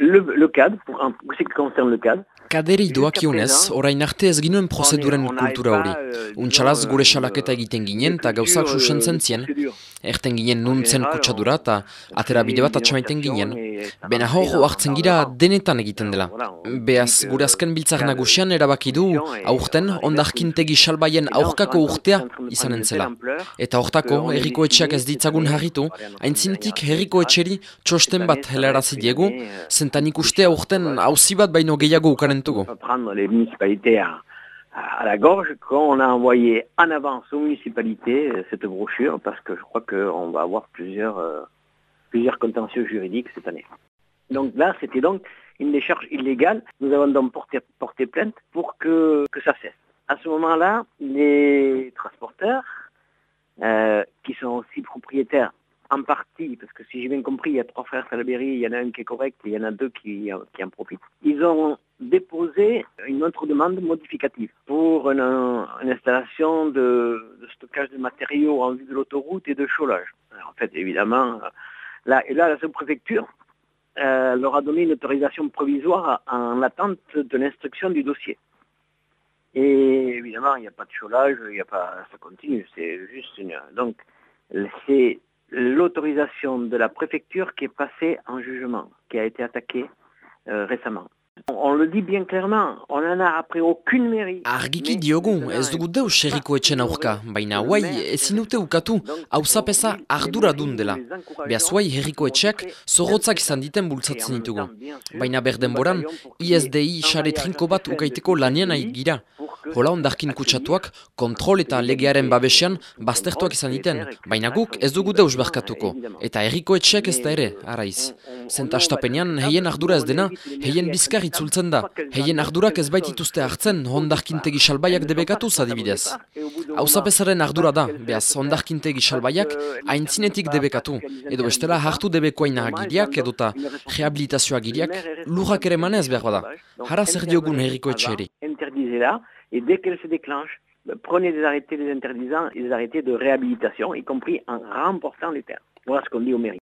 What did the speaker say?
le, le cadre, pour, en ce qui concerne le cadre, Kaderi doakionez, orain arte ez ginuen prozeduren kultura hori. Untxalaz gure salaketa egiten ginen eta gauzak susentzen zien. Erten ginen nuntzen kutsadura eta atera bide bat atxamaiten ginen. Bena hor hartzen gira denetan egiten dela. Beaz, gure azken biltzak nagusian erabaki du aurten ondarkintegi salbaien aurkako urtea izanen zela. Eta hortako, herriko etxeak ez ditzagun harritu, haintzinetik herriko etxeri txosten bat helarazi diegu, zentan ikuste aurten hauzi bat baino gehiago ukaren À, la gorge quand on a envoyé en avance aux municipalités euh, cette brochure parce que je crois qu'on va avoir plusieurs, euh, plusieurs contentieux juridiques cette année. Donc là, c'était donc une décharge illégale. Nous avons donc porté, porté plainte pour que, que ça cesse. À ce moment-là, les transporteurs, euh, qui sont aussi propriétaires en partie, parce que si j'ai bien compris, il y a trois frères Salaberi, il y en a un qui est correct et il y en a deux qui, en profitent. Ils ont déposé une autre demande modificative pour une, installation de, stockage de matériaux en vue de l'autoroute et de cholage. en fait, évidemment, là, et là, la sous-préfecture euh, leur a donné une autorisation provisoire en attente de l'instruction du dossier. Et évidemment, il n'y a pas de pas, ça continue, c'est juste une... Donc, c'est l'autorisation de la préfecture qui est passée en jugement, qui a été attaquée euh, récemment. On le dit bien clairement, on en a après aucune mairie. Argiki diogu, ez dugu deus serriko etxen aurka, baina guai ezin dute ukatu, hauzapeza ardura dun dela. Beaz guai herriko etxeak zorrotzak izan diten bultzatzen ditugu. Baina berdenboran, ISDI xare trinko bat ukaiteko lanian nahi gira. Hola ondarkin kutsatuak kontrol eta legearen babesean baztertuak izan diten, baina guk ez dugu deus berkatuko. Eta herriko etxeak ez da ere, araiz. Zenta astapenean heien ardura ez dena, heien bizkar itzultzen da. Heien ardurak ez baitituzte hartzen hondarkintegi salbaiak debekatuz adibidez. Hauzapezaren ardura da, behaz hondarkintegi salbaiak haintzinetik debekatu. Edo bestela hartu debekoaina agiriak edota rehabilitazioa agiriak lurrak ere manez behar bada. Hara zer diogun herriko etxeari. Et dès qu'elle se déclenche, prenez des arrêtés des interdisants et des arrêtés de réhabilitation, y compris en remportant les terres. Voilà ce qu'on dit aux mairies.